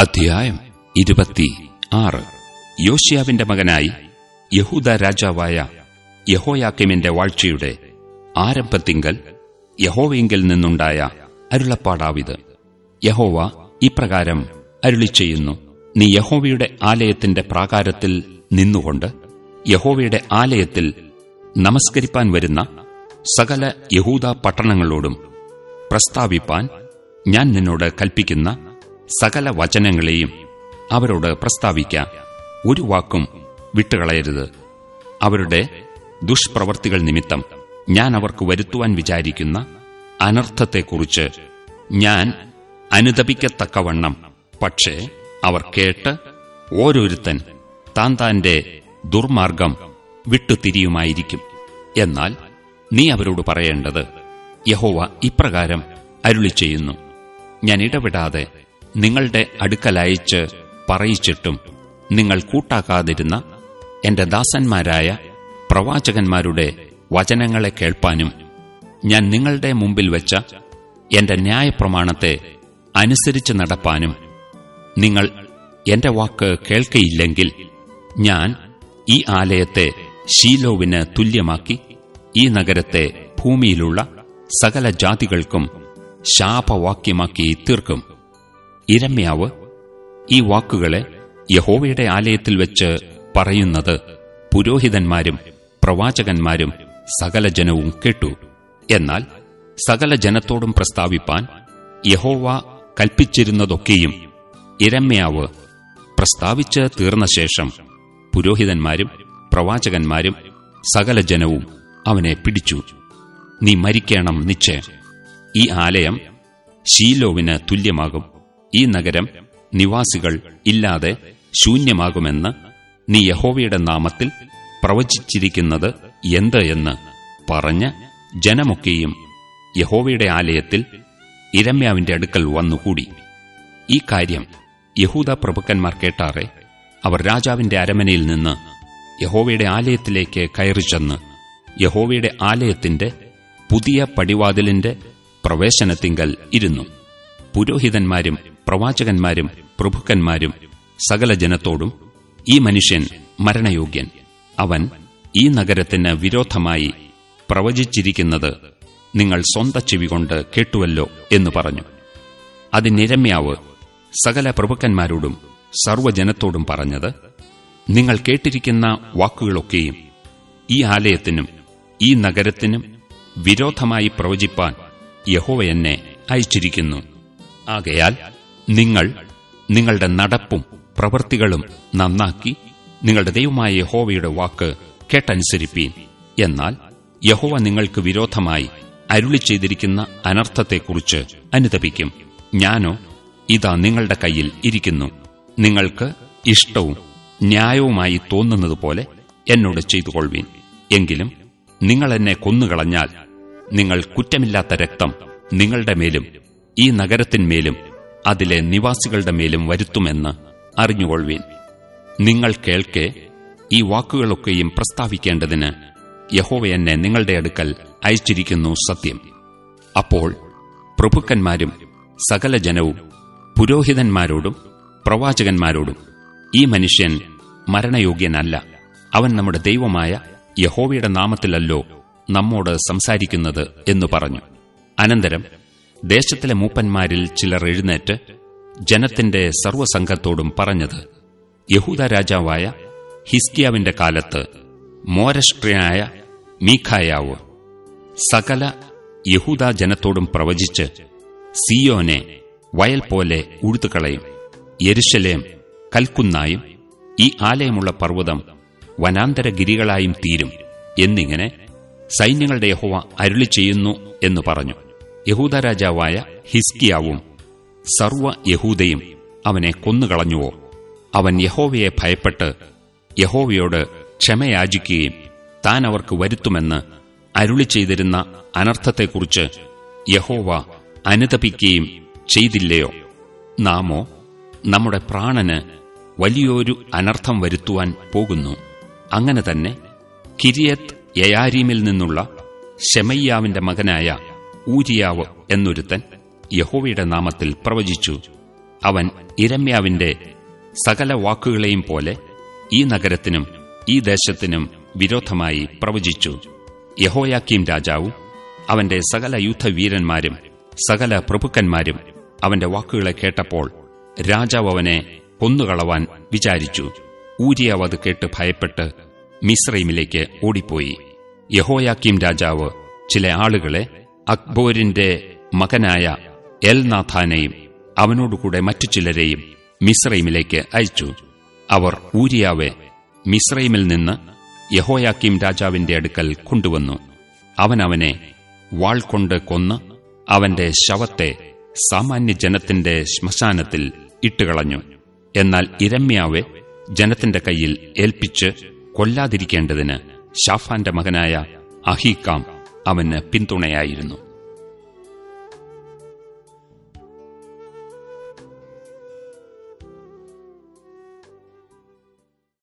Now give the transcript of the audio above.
അധ്യായം ഇരുപത്തി ആറ്. യോഷ്യാവിന്റെ മകനായി യഹൂദ രാജാവായ യഹോയാക്കിമിന്റെ വാഴ്ചയുടെ ആരംഭത്തിങ്കൽ യഹോവയിങ്കിൽ നിന്നുണ്ടായ അരുളപ്പാടാവിത്. യഹോവ ഇപ്രകാരം അരുളി ചെയ്യുന്നു നീ യഹോവയുടെ ആലയത്തിന്റെ പ്രാകാരത്തിൽ നിന്നുകൊണ്ട് യഹോവയുടെ ആലയത്തിൽ നമസ്കരിപ്പാൻ വരുന്ന സകല യഹൂദ പട്ടണങ്ങളോടും പ്രസ്താവിപ്പാൻ ഞാൻ നിന്നോട് കൽപ്പിക്കുന്ന സകല വചനങ്ങളെയും അവരോട് പ്രസ്താവിക്കാം. ഒരു വാക്കും വിട്ടുകളയരുത്. അവരുടെ ദുഷ്പ്രവർത്തികൾ നിമിത്തം ഞാൻ അവർക്ക് വരുത്തുവാൻ വിചാരിക്കുന്ന അനർത്ഥത്തെക്കുറിച്ച് ഞാൻ അനുദപിക്കത്തക്കവണ്ണം. പക്ഷേ അവർ കേട്ട് ഓരോരുത്തൻ താൻ താന്റെ ദുർമാർഗം വിട്ടുതിരിയുമായിരിക്കും. എന്നാൽ നീ അവരോട് പറയേണ്ടത് യഹോവ ഇപ്രകാരം അരുളി ചെയ്യുന്നു ഞാൻ ഇടപെടാതെ നിങ്ങളുടെ അടുക്കലയച്ച് പറയിച്ചിട്ടും നിങ്ങൾ കൂട്ടാക്കാതിരുന്ന എന്റെ ദാസന്മാരായ പ്രവാചകന്മാരുടെ വചനങ്ങളെ കേൾപ്പാനും ഞാൻ നിങ്ങളുടെ മുമ്പിൽ വെച്ച എന്റെ ന്യായപ്രമാണത്തെ അനുസരിച്ച് നടപ്പാനും നിങ്ങൾ എന്റെ വാക്ക് കേൾക്കയില്ലെങ്കിൽ ഞാൻ ഈ ആലയത്തെ ശീലോവിന് തുല്യമാക്കി ഈ നഗരത്തെ ഭൂമിയിലുള്ള സകല ജാതികൾക്കും ശാപവാക്യമാക്കി തീർക്കും. ഇരമ്യാവ് ഈ വാക്കുകളെ യഹോവയുടെ ആലയത്തിൽ വെച്ച് പറയുന്നത് പുരോഹിതന്മാരും പ്രവാചകന്മാരും സകല ജനവും കേട്ടു. എന്നാൽ സകല ജനത്തോടും പ്രസ്താവിപ്പാൻ യഹോവ കൽപ്പിച്ചിരുന്നതൊക്കെയും ഇരമ്യാവ് പ്രസ്താവിച്ച് തീർന്ന ശേഷം പുരോഹിതന്മാരും പ്രവാചകന്മാരും സകല ജനവും അവനെ പിടിച്ചു. നീ മരിക്കണം നിശ്ചയം. ഈ ആലയം ശീലോവിന് തുല്യമാകും. ഈ നഗരം നിവാസികൾ ഇല്ലാതെ ശൂന്യമാകുമെന്ന് നീ യഹോവയുടെ നാമത്തിൽ പ്രവചിച്ചിരിക്കുന്നത് എന്ത് എന്ന് പറഞ്ഞ് ജനമൊക്കെയും യഹോവയുടെ ആലയത്തിൽ ഇരമ്യാവിന്റെ അടുക്കൽ വന്നുകൂടി. ഈ കാര്യം യഹൂദ പ്രഭുക്കന്മാർ കേട്ടാറെ അവർ രാജാവിന്റെ അരമനയിൽ നിന്ന് യഹോവയുടെ ആലയത്തിലേക്ക് കയറി ചെന്ന് യഹോവയുടെ ആലയത്തിന്റെ പുതിയ പടിവാതിലിന്റെ പ്രവേശനത്തിങ്കൽ ഇരുന്നു. പുരോഹിതന്മാരും പ്രവാചകന്മാരും പ്രഭുക്കന്മാരും സകല ജനത്തോടും ഈ മനുഷ്യൻ മരണയോഗ്യൻ. അവൻ ഈ നഗരത്തിന് വിരോധമായി പ്രവചിച്ചിരിക്കുന്നത് നിങ്ങൾ സ്വന്ത ചെവികൊണ്ട് കേട്ടുവല്ലോ എന്ന് പറഞ്ഞു. അതിനിരമ്യാവ് സകല പ്രഭുക്കന്മാരോടും സർവജനത്തോടും പറഞ്ഞത് നിങ്ങൾ കേട്ടിരിക്കുന്ന വാക്കുകളൊക്കെയും ഈ ആലയത്തിനും ഈ നഗരത്തിനും വിരോധമായി പ്രവചിപ്പാൻ യഹോവ എന്നെ അയച്ചിരിക്കുന്നു. ആകയാൽ നിങ്ങൾ നിങ്ങളുടെ നടപ്പും പ്രവൃത്തികളും നന്നാക്കി നിങ്ങളുടെ ദൈവമായ യഹോവയുടെ വാക്ക് കേട്ടനുസരിപ്പീൻ. എന്നാൽ യഹോവ നിങ്ങൾക്ക് വിരോധമായി അരുളി ചെയ്തിരിക്കുന്ന അനർത്ഥത്തെക്കുറിച്ച് അനുതപിക്കും. ഞാനോ ഇതാ നിങ്ങളുടെ കയ്യിൽ ഇരിക്കുന്നു. നിങ്ങൾക്ക് ഇഷ്ടവും ന്യായവുമായി തോന്നുന്നതുപോലെ എന്നോട് ചെയ്തുകൊള്ളുവീൻ. എങ്കിലും നിങ്ങൾ എന്നെ കൊന്നുകളഞ്ഞാൽ നിങ്ങൾ കുറ്റമില്ലാത്ത രക്തം നിങ്ങളുടെ മേലും ഈ നഗരത്തിന്മേലും അതിലെ നിവാസികളുടെ മേലും വരുത്തുമെന്ന് അറിഞ്ഞുകൊള്ളുവീൻ. നിങ്ങൾ കേൾക്കെ ഈ വാക്കുകളൊക്കെയും പ്രസ്താവിക്കേണ്ടതിന് യഹോവ എന്നെ നിങ്ങളുടെ അടുക്കൽ അയച്ചിരിക്കുന്നു സത്യം. അപ്പോൾ പ്രഭുക്കന്മാരും സകല ജനവും പുരോഹിതന്മാരോടും പ്രവാചകന്മാരോടും ഈ മനുഷ്യൻ മരണയോഗ്യനല്ല. അവൻ നമ്മുടെ ദൈവമായ യഹോവയുടെ നാമത്തിലല്ലോ നമ്മോട് സംസാരിക്കുന്നത് എന്നു പറഞ്ഞു. അനന്തരം ദേശത്തിലെ മൂപ്പന്മാരിൽ ചിലർ എഴുന്നേറ്റ് ജനത്തിന്റെ സർവസംഘത്തോടും പറഞ്ഞത് യഹൂദ രാജാവായ ഹിസ്കിയാവിന്റെ കാലത്ത് മോരഷ്ട്രനായ മീഖായാവ് സകല യഹൂദ ജനത്തോടും പ്രവചിച്ച് സിയോനെ വയൽ പോലെ ഉഴുത്തുകളയും യരിശലേം കൽക്കുന്നായും ഈ ആലയമുള്ള പർവതം വനാന്തരഗിരികളായും തീരും എന്നിങ്ങനെ സൈന്യങ്ങളുടെ യഹോവ അരുളി ചെയ്യുന്നു എന്ന് പറഞ്ഞു. യഹൂദ രാജാവായ ഹിസ്കിയാവും സർവ യഹൂദയും അവനെ കൊന്നുകളഞ്ഞുവോ? അവൻ യഹോവയെ ഭയപ്പെട്ട് യഹോവയോട് ക്ഷമയാചിക്കുകയും താൻ അവർക്ക് വരുത്തുമെന്ന് അരുളി ചെയ്തിരുന്ന അനർത്ഥത്തെക്കുറിച്ച് യഹോവ അനുതപിക്കുകയും ചെയ്തില്ലയോ? നാമോ നമ്മുടെ പ്രാണന് വലിയൊരു അനർത്ഥം വരുത്തുവാൻ പോകുന്നു. അങ്ങനെ തന്നെ കിരിയത്ത് യയാരീമിൽ നിന്നുള്ള ഷെമയ്യാവിന്റെ മകനായ ഊരിയാവ് എന്നൊരുത്തൻ യഹോവയുടെ നാമത്തിൽ പ്രവചിച്ചു. അവൻ ഇരമ്യാവിന്റെ സകല വാക്കുകളെയും പോലെ ഈ നഗരത്തിനും ഈ ദേശത്തിനും വിരോധമായി പ്രവചിച്ചു. യഹോയാക്കീം രാജാവും അവന്റെ സകല യുദ്ധവീരന്മാരും സകല പ്രഭുക്കന്മാരും അവന്റെ വാക്കുകളെ കേട്ടപ്പോൾ രാജാവ് അവനെ കൊന്നുകളവാൻ വിചാരിച്ചു. ഊരിയാവ് അത് കേട്ട് ഭയപ്പെട്ട് മിശ്രൈമിലേക്ക് ഓടിപ്പോയി. യഹോയാക്കീം രാജാവ് ചില ആളുകളെ അക്ബോരിന്റെ മകനായ എൽനാഥാനെയും അവനോടുകൂടെ മറ്റു ചിലരെയും മിസ്രൈമിലേക്ക് അയച്ചു. അവർ ഊരിയാവെ മിസ്രൈമിൽ നിന്ന് യഹോയാക്കിം രാജാവിന്റെ അടുക്കൽ കൊണ്ടുവന്നു. അവൻ അവനെ വാൾ കൊണ്ട് കൊന്ന് അവന്റെ ശവത്തെ സാമാന്യ ജനത്തിന്റെ ശ്മശാനത്തിൽ ഇട്ടുകളഞ്ഞു. എന്നാൽ ഇരമ്യാവെ ജനത്തിന്റെ കയ്യിൽ ഏൽപ്പിച്ച് കൊല്ലാതിരിക്കേണ്ടതിന് ഷാഫാന്റെ മകനായ അഹീക്കാം അവന് പിന്തുണയായിരുന്നു